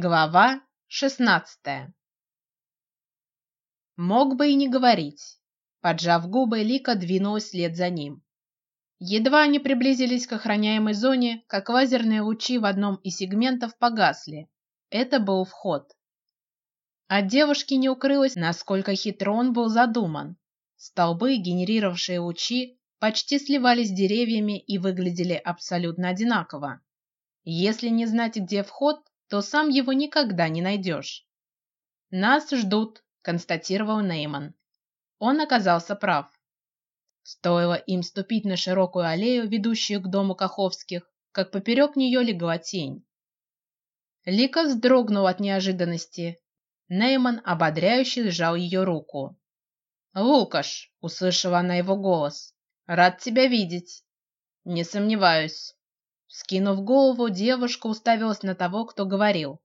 Глава шестнадцатая. Мог бы и не говорить. Поджав губы, Лика двинулась вслед за ним. Едва они приблизились к охраняемой зоне, как лазерные лучи в одном из сегментов погасли. Это был вход. От девушки не укрылось, насколько хитро он был задуман. Столбы, генерировавшие лучи, почти сливались с деревьями и выглядели абсолютно одинаково. Если не знать, где вход, то сам его никогда не найдешь. Нас ждут, констатировал Нейман. Он оказался прав. Стоило им ступить на широкую аллею, ведущую к дому Каховских, как поперек нее легла тень. Лика вздрогнул от неожиданности. Нейман ободряюще сжал ее руку. Лукаш, услышала она его голос. Рад тебя видеть. Не сомневаюсь. Скинув голову, девушка уставилась на того, кто говорил.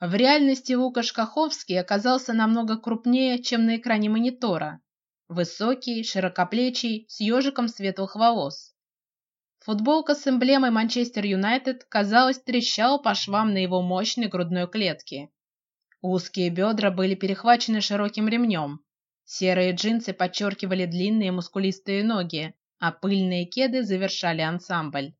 В реальности Лукаш Каховский оказался намного крупнее, чем на экране монитора. Высокий, широкоплечий, с ежиком светлых волос. Футболка с эмблемой Манчестер Юнайтед, казалось, трещала по швам на его мощной грудной клетке. Узкие бедра были перехвачены широким ремнем. Серые джинсы подчеркивали длинные мускулистые ноги, а пыльные кеды завершали ансамбль.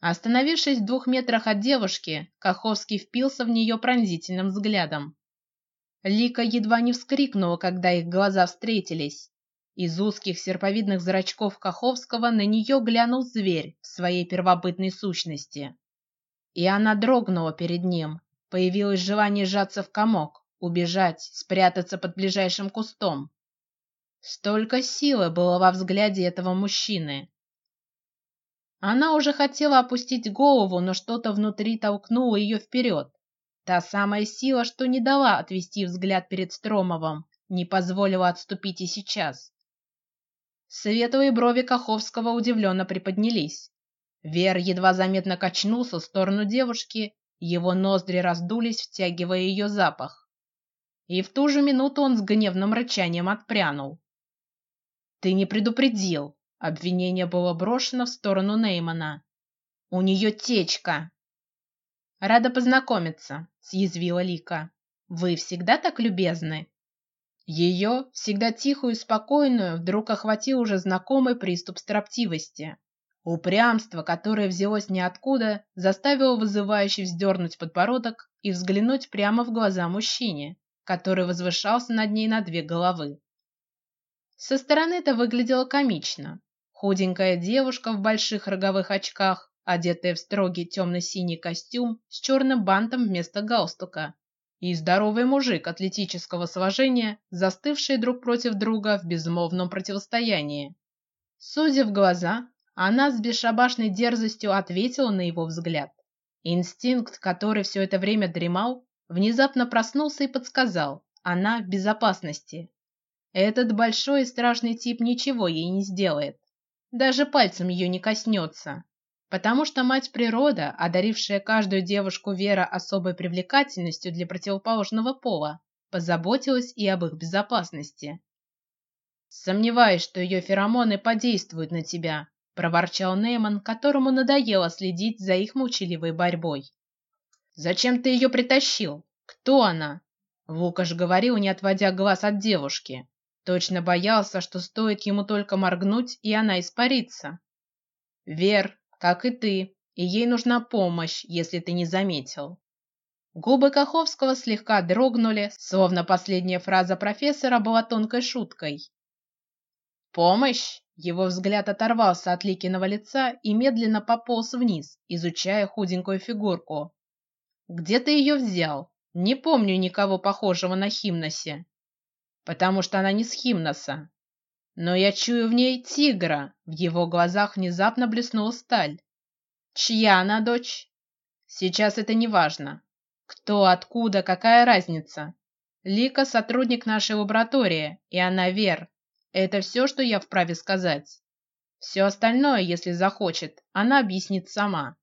Остановившись в двух метрах от девушки, Каховский впился в нее пронзительным взглядом. Лика едва не вскрикнула, когда их глаза встретились. Из узких серповидных зрачков Каховского на нее глянул зверь в своей первобытной сущности, и она дрогнула перед ним. Появилось желание сжаться в комок, убежать, спрятаться под ближайшим кустом. Столько силы было во взгляде этого мужчины. Она уже хотела опустить голову, но что-то внутри толкнуло ее вперед. Та самая сила, что не дала отвести взгляд перед Стромовым, не позволила отступить и сейчас. Светлые брови Каховского удивленно приподнялись. Вер едва заметно качнулся в сторону девушки, его ноздри раздулись, втягивая ее запах. И в ту же минуту он с гневным рычанием отпрянул. Ты не предупредил, Обвинение было брошено в сторону Неймана. У нее течка. Рада познакомиться, съязвила Лика. Вы всегда так любезны. Ее, всегда тихую и спокойную, вдруг охватил уже знакомый приступ строптивости. Упрямство, которое взялось ниоткуда, заставило вызывающе вздернуть подбородок и взглянуть прямо в глаза мужчине, который возвышался над ней на две головы. Со стороны это выглядело комично, Худенькая девушка в больших роговых очках, одетая в строгий темно-синий костюм с черным бантом вместо галстука, и здоровый мужик атлетического сложения, застывшие друг против друга в безмолвном противостоянии. Судя в глаза, она с бесшабашной дерзостью ответила на его взгляд. Инстинкт, который все это время дремал, внезапно проснулся и подсказал: она в безопасности. Этот большой и страшный тип ничего ей не сделает даже пальцем ее не коснется, потому что мать природа, одарившая каждую девушку Вера особой привлекательностью для противоположного пола, позаботилась и об их безопасности. Сомневаюсь, что ее феромоны подействуют на тебя, проворчал Нейман, которому надоело следить за их молчаливой борьбой. Зачем ты ее притащил? Кто она? Лукаш говорил, не отводя глаз от девушки. Точно боялся, что стоит ему только моргнуть, и она испарится. Вер, как и ты, и ей нужна помощь, если ты не заметил. Губы Каховского слегка дрогнули, словно последняя фраза профессора была тонкой шуткой. Помощь. Его взгляд оторвался от Ликиного лица и медленно пополз вниз, изучая худенькую фигурку. Где ты ее взял? Не помню никого похожего на Химносе потому что она не с Химноса. Но я чую в ней тигра. В его глазах внезапно блеснула сталь. Чья она дочь? Сейчас это не важно. Кто, откуда, какая разница? Лика сотрудник нашей лаборатории, и она Вер. Это все, что я вправе сказать. Все остальное, если захочет, она объяснит сама.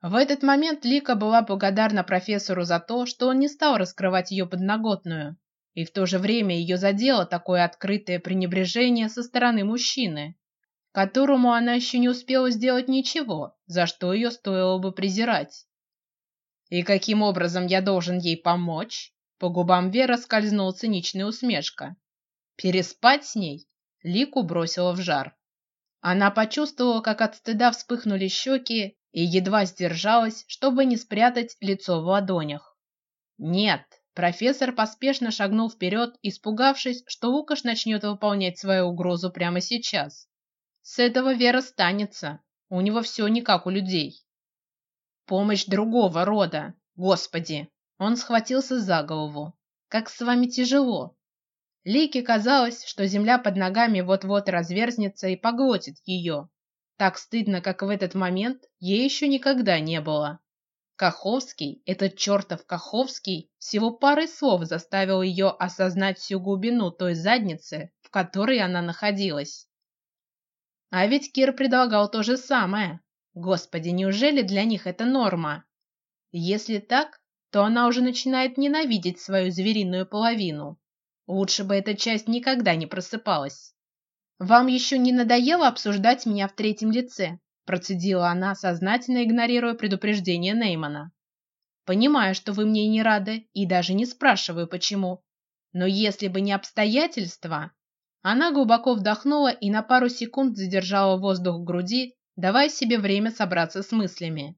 В этот момент Лика была благодарна профессору за то, что он не стал раскрывать ее подноготную, и в то же время ее задело такое открытое пренебрежение со стороны мужчины, которому она еще не успела сделать ничего, за что ее стоило бы презирать. И каким образом я должен ей помочь? По губам Веры скользнула циничная усмешка. Переспать с ней? Лику бросила в жар. Она почувствовала, как от стыда вспыхнули щеки, и едва сдержалась, чтобы не спрятать лицо в ладонях. Нет, профессор поспешно шагнул вперед, испугавшись, что Лукаш начнет выполнять свою угрозу прямо сейчас. С этого Вера станется. У него все не как у людей. Помощь другого рода. Господи, он схватился за голову. Как с вами тяжело. Лике казалось, что земля под ногами вот-вот разверзнется и поглотит ее. Так стыдно, как в этот момент, ей еще никогда не было. Каховский, этот чертов Каховский, всего парой слов заставил ее осознать всю глубину той задницы, в которой она находилась. А ведь Кир предлагал то же самое. Господи, неужели для них это норма? Если так, то она уже начинает ненавидеть свою звериную половину. Лучше бы эта часть никогда не просыпалась. Вам еще не надоело обсуждать меня в третьем лице? Процедила она, сознательно игнорируя предупреждение Неймана. Понимаю, что вы мне не рады, и даже не спрашиваю почему. Но если бы не обстоятельства, она глубоко вдохнула и на пару секунд задержала воздух в груди, давая себе время собраться с мыслями.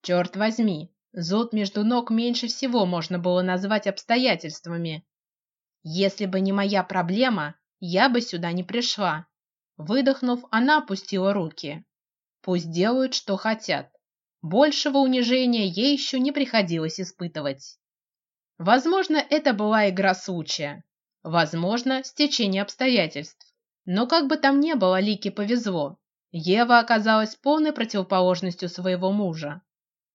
Черт возьми, зуд между ног меньше всего можно было назвать обстоятельствами. Если бы не моя проблема, я бы сюда не пришла. Выдохнув, она опустила руки. Пусть делают, что хотят. Большего унижения ей еще не приходилось испытывать. Возможно, это была игра случая, возможно, стечение обстоятельств. Но как бы там ни было, Лике повезло. Ева оказалась полной противоположностью своего мужа.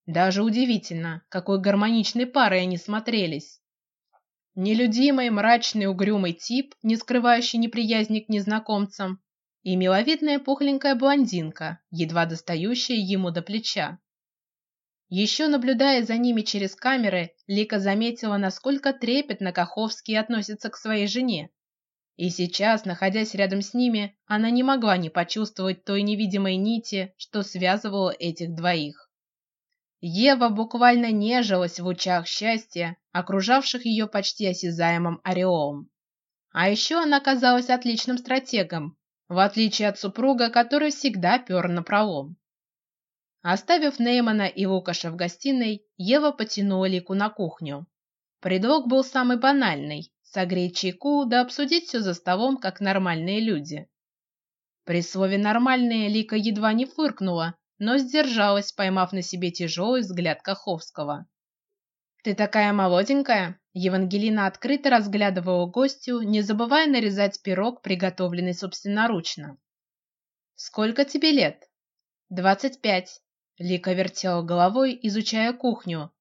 Даже удивительно, какой гармоничной парой они смотрелись. Нелюдимый, мрачный, угрюмый тип, не скрывающий неприязни к незнакомцам, и миловидная пухленькая блондинка, едва достающая ему до плеча. Еще наблюдая за ними через камеры, Лика заметила, насколько трепетно Каховский относится к своей жене. И сейчас, находясь рядом с ними, она не могла не почувствовать той невидимой нити, что связывала этих двоих. Ева буквально нежилась в лучах счастья, окружавших ее почти осязаемым ореолом. А еще она казалась отличным стратегом, в отличие от супруга, который всегда пер на пролом. Оставив Неймана и Лукаша в гостиной, Ева потянула Лику на кухню. Предлог был самый банальный: согреть чайку да обсудить все за столом, как нормальные люди. При слове "нормальные" Лика едва не фыркнула, но сдержалась, поймав на себе тяжелый взгляд Каховского. Ты такая молоденькая, Евангелина открыто разглядывала гостью, не забывая нарезать пирог, приготовленный собственноручно. Сколько тебе лет? Двадцать пять. Лика вертела головой, изучая кухню,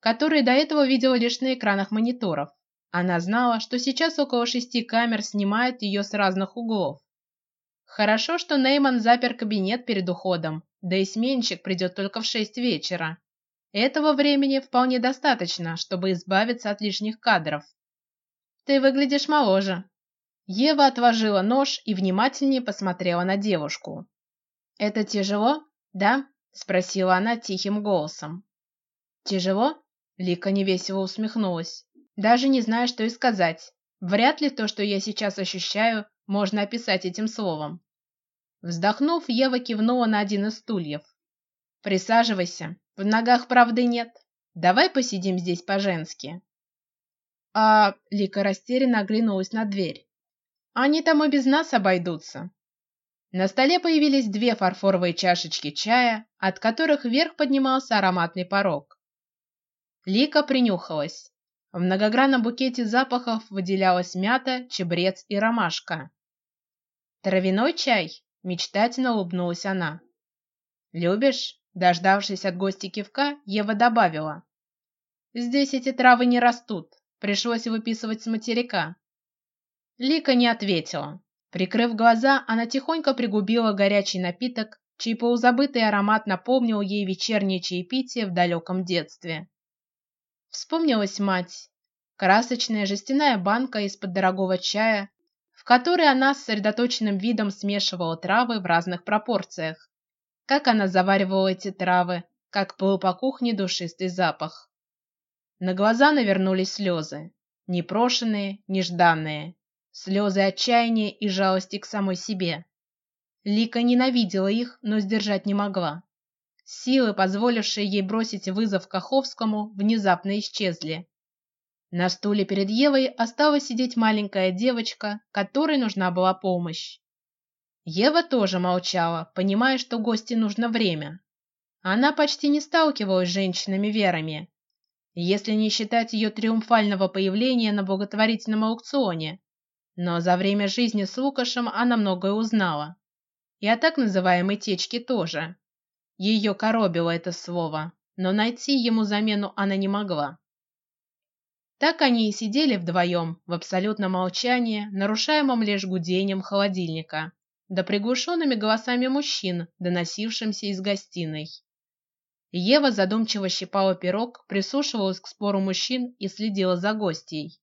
которую до этого видела лишь на экранах мониторов. Она знала, что сейчас около шести камер снимают ее с разных углов. Хорошо, что Нейман запер кабинет перед уходом, да и сменщик придет только в шесть вечера. Этого времени вполне достаточно, чтобы избавиться от лишних кадров. Ты выглядишь моложе. Ева отложила нож и внимательнее посмотрела на девушку. Это тяжело, да? спросила она тихим голосом. Тяжело? Лика невесело усмехнулась. Даже не знаю, что и сказать. Вряд ли то, что я сейчас ощущаю, можно описать этим словом. Вздохнув, Ева кивнула на один из стульев. Присаживайся. В ногах правды нет. Давай посидим здесь по-женски. А Лика растерянно оглянулась на дверь. Они там и без нас обойдутся. На столе появились две фарфоровые чашечки чая, от которых вверх поднимался ароматный порог. Лика принюхалась. В многогранном букете запахов выделялась мята, чебрец и ромашка. Травяной чай, мечтательно улыбнулась она. Любишь? Дождавшись от гостя кивка, Ева добавила: "Здесь эти травы не растут, пришлось выписывать с материка". Лика не ответила. Прикрыв глаза, она тихонько пригубила горячий напиток, чей полузабытый аромат напомнил ей вечернее чаепитие в далеком детстве. Вспомнилась мать, красочная жестяная банка из-под дорогого чая, в которой она с сосредоточенным видом смешивала травы в разных пропорциях как она заваривала эти травы, как плыл по кухне душистый запах. На глаза навернулись слезы, непрошенные, нежданные, слезы отчаяния и жалости к самой себе. Лика ненавидела их, но сдержать не могла. Силы, позволившие ей бросить вызов Каховскому, внезапно исчезли. На стуле перед Евой осталась сидеть маленькая девочка, которой нужна была помощь. Ева тоже молчала, понимая, что гости нужно время. Она почти не сталкивалась с женщинами-верами, если не считать ее триумфального появления на благотворительном аукционе. Но за время жизни с Лукашем она многое узнала, и о так называемой течке тоже. Ее коробило это слово, но найти ему замену она не могла. Так они и сидели вдвоем в абсолютном молчании, нарушаемом лишь гудением холодильника, да приглушенными голосами мужчин, доносившимся из гостиной. Ева задумчиво щипала пирог, прислушивалась к спору мужчин и следила за гостьей.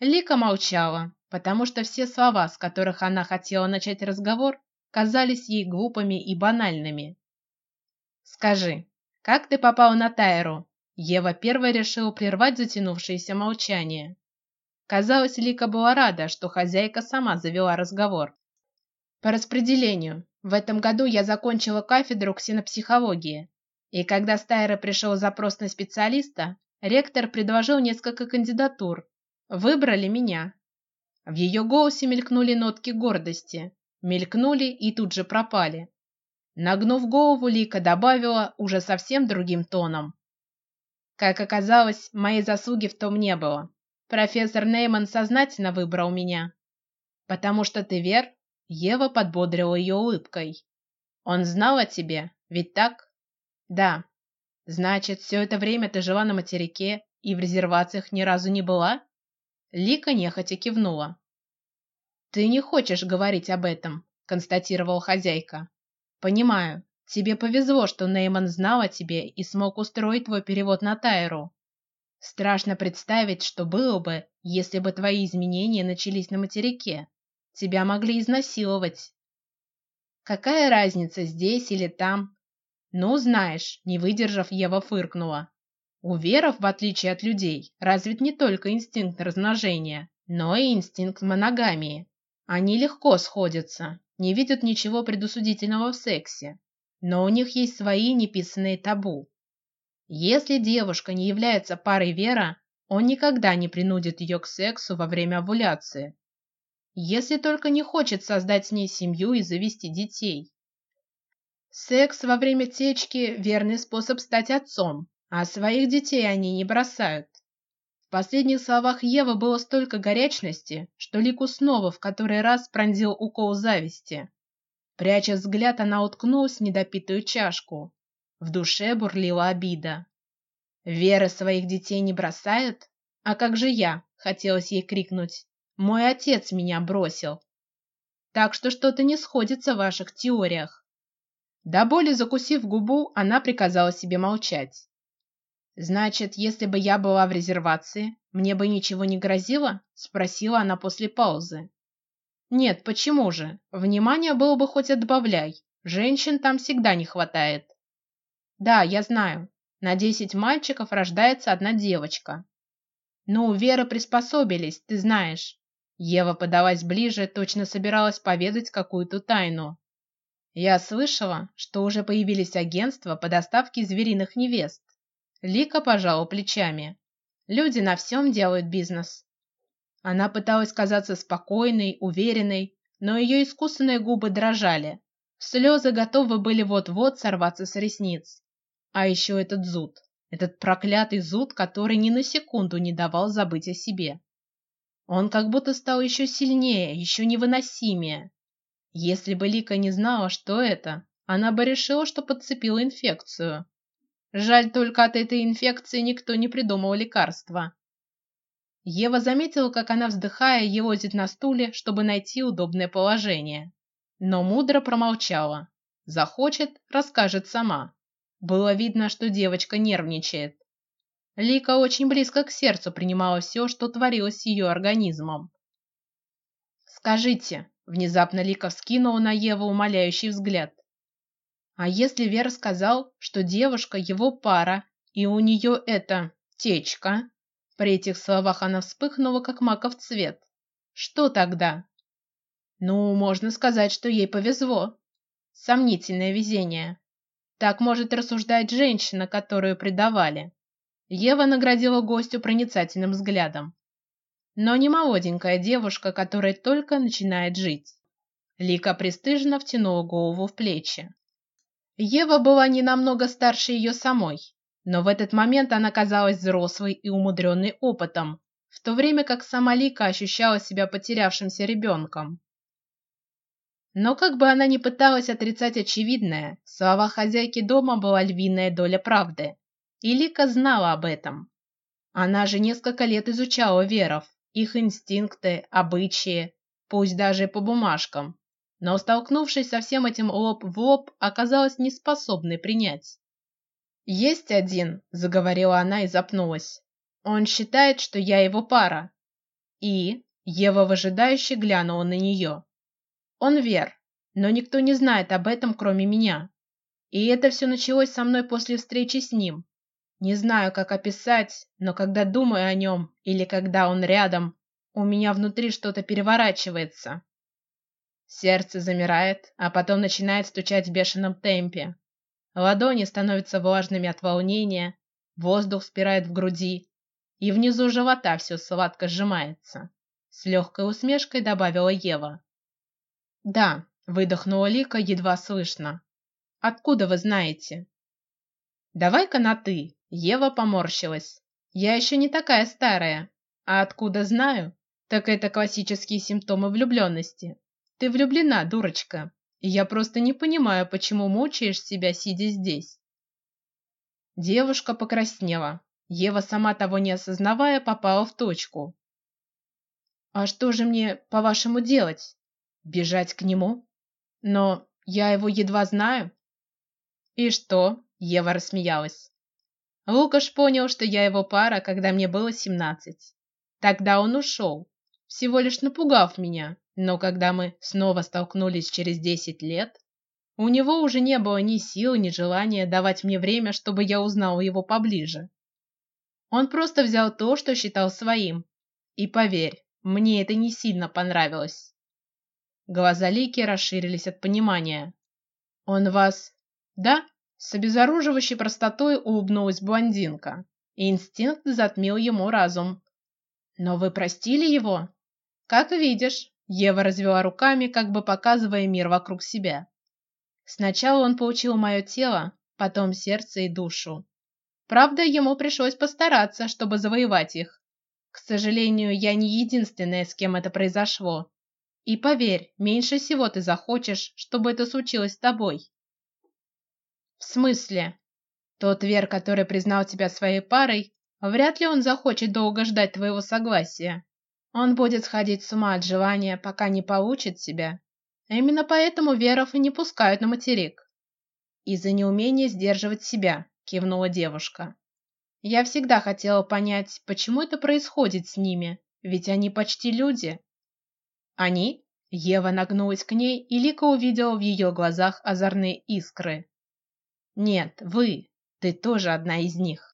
Лика молчала, потому что все слова, с которых она хотела начать разговор, казались ей глупыми и банальными. Скажи, как ты попал на Тайру? Ева первая решила прервать затянувшееся молчание. Казалось, Лика была рада, что хозяйка сама завела разговор. По распределению. В этом году я закончила кафедру ксенопсихологии, и когда с Тайры пришел запрос на специалиста, ректор предложил несколько кандидатур. Выбрали меня. В ее голосе мелькнули нотки гордости, мелькнули и тут же пропали. Нагнув голову, Лика добавила уже совсем другим тоном: "Как оказалось, моей заслуги в том не было. Профессор Нейман сознательно выбрал меня, потому что ты вер." Ева подбодрила ее улыбкой. "Он знал о тебе, ведь так?" "Да." "Значит, все это время ты жила на материке и в резервациях ни разу не была?" Лика нехотя кивнула. "Ты не хочешь говорить об этом?" констатировала хозяйка. Понимаю. Тебе повезло, что Нейман знал о тебе и смог устроить твой перевод на Тайру. Страшно представить, что было бы, если бы твои изменения начались на материке. Тебя могли изнасиловать. Какая разница здесь или там? Ну, знаешь, не выдержав, Ева фыркнула. У веров, в отличие от людей, развит не только инстинкт размножения, но и инстинкт моногамии. Они легко сходятся не видят ничего предусудительного в сексе, но у них есть свои неписанные табу. Если девушка не является парой Вера, он никогда не принудит ее к сексу во время овуляции, если только не хочет создать с ней семью и завести детей. Секс во время течки верный способ стать отцом, а своих детей они не бросают. В последних словах Евы было столько горячности, что Лику снова в который раз пронзил укол зависти. Пряча взгляд, она уткнулась в недопитую чашку. В душе бурлила обида. Вера своих детей не бросает, а как же я? Хотелось ей крикнуть. Мой отец меня бросил. Так что что-то не сходится в ваших теориях. До боли закусив губу, она приказала себе молчать. Значит, если бы я была в резервации, мне бы ничего не грозило? – спросила она после паузы. Нет, почему же? Внимание было бы хоть отбавляй. Женщин там всегда не хватает. Да, я знаю. На десять мальчиков рождается одна девочка. Но у Веры приспособились, ты знаешь. Ева подалась ближе, точно собиралась поведать какую-то тайну. Я слышала, что уже появились агентства по доставке звериных невест. Лика пожала плечами. Люди на всем делают бизнес. Она пыталась казаться спокойной, уверенной, но ее искусанные губы дрожали. Слезы готовы были вот-вот сорваться с ресниц. А еще этот зуд, этот проклятый зуд, который ни на секунду не давал забыть о себе. Он как будто стал еще сильнее, еще невыносимее. Если бы Лика не знала, что это, она бы решила, что подцепила инфекцию. Жаль только от этой инфекции никто не придумал лекарства. Ева заметила, как она вздыхая елозит на стуле, чтобы найти удобное положение, но мудро промолчала. Захочет, расскажет сама. Было видно, что девочка нервничает. Лика очень близко к сердцу принимала все, что творилось с ее организмом. Скажите, внезапно Лика вскинула на Еву умоляющий взгляд. А если Вера сказал, что девушка его пара, и у нее это течка? При этих словах она вспыхнула, как маков цвет. Что тогда? Ну, можно сказать, что ей повезло. Сомнительное везение. Так может рассуждать женщина, которую предавали. Ева наградила гостю проницательным взглядом. Но не молоденькая девушка, которая только начинает жить. Лика пристыженно втянула голову в плечи. Ева была не намного старше ее самой, но в этот момент она казалась взрослой и умудренной опытом, в то время как сама Лика ощущала себя потерявшимся ребенком. Но как бы она ни пыталась отрицать очевидное, в словах хозяйки дома была львиная доля правды, и Лика знала об этом. Она же несколько лет изучала веров, их инстинкты, обычаи, пусть даже по бумажкам, но столкнувшись со всем этим лоб в лоб, оказалась неспособной принять. Есть один, заговорила она и запнулась. Он считает, что я его пара. И Ева выжидающе глянула на нее. Он вер, но никто не знает об этом, кроме меня. И это все началось со мной после встречи с ним. Не знаю, как описать, но когда думаю о нем или когда он рядом, у меня внутри что-то переворачивается. Сердце замирает, а потом начинает стучать в бешеном темпе. Ладони становятся влажными от волнения, воздух спирает в груди, и внизу живота все сладко сжимается. С легкой усмешкой добавила Ева. Да, выдохнула Лика едва слышно. Откуда вы знаете? Давай-ка на ты. Ева поморщилась. Я еще не такая старая. А откуда знаю? Так это классические симптомы влюбленности. Ты влюблена, дурочка, и я просто не понимаю, почему мучаешь себя, сидя здесь. Девушка покраснела. Ева, сама того не осознавая, попала в точку. А что же мне, по-вашему, делать? Бежать к нему? Но я его едва знаю. И что? Ева рассмеялась. Лукаш понял, что я его пара, когда мне было семнадцать. Тогда он ушел, всего лишь напугав меня, но когда мы снова столкнулись через десять лет, у него уже не было ни сил, ни желания давать мне время, чтобы я узнал его поближе. Он просто взял то, что считал своим, и поверь, мне это не сильно понравилось. Глаза Лики расширились от понимания. Он вас, да? С обезоруживающей простотой улыбнулась блондинка, и инстинкт затмил ему разум. Но вы простили его? Как видишь, Ева развела руками, как бы показывая мир вокруг себя. Сначала он получил мое тело, потом сердце и душу. Правда, ему пришлось постараться, чтобы завоевать их. К сожалению, я не единственная, с кем это произошло. И поверь, меньше всего ты захочешь, чтобы это случилось с тобой. Смысле? Тот Вер, который признал тебя своей парой, вряд ли он захочет долго ждать твоего согласия. Он будет сходить с ума от желания, пока не получит себя. Именно поэтому веров и не пускают на материк. Из-за неумения сдерживать себя, кивнула девушка. Я всегда хотела понять, почему это происходит с ними, ведь они почти люди. Они? Ева нагнулась к ней, и Лика увидела в ее глазах озорные искры. Нет, вы, ты тоже одна из них.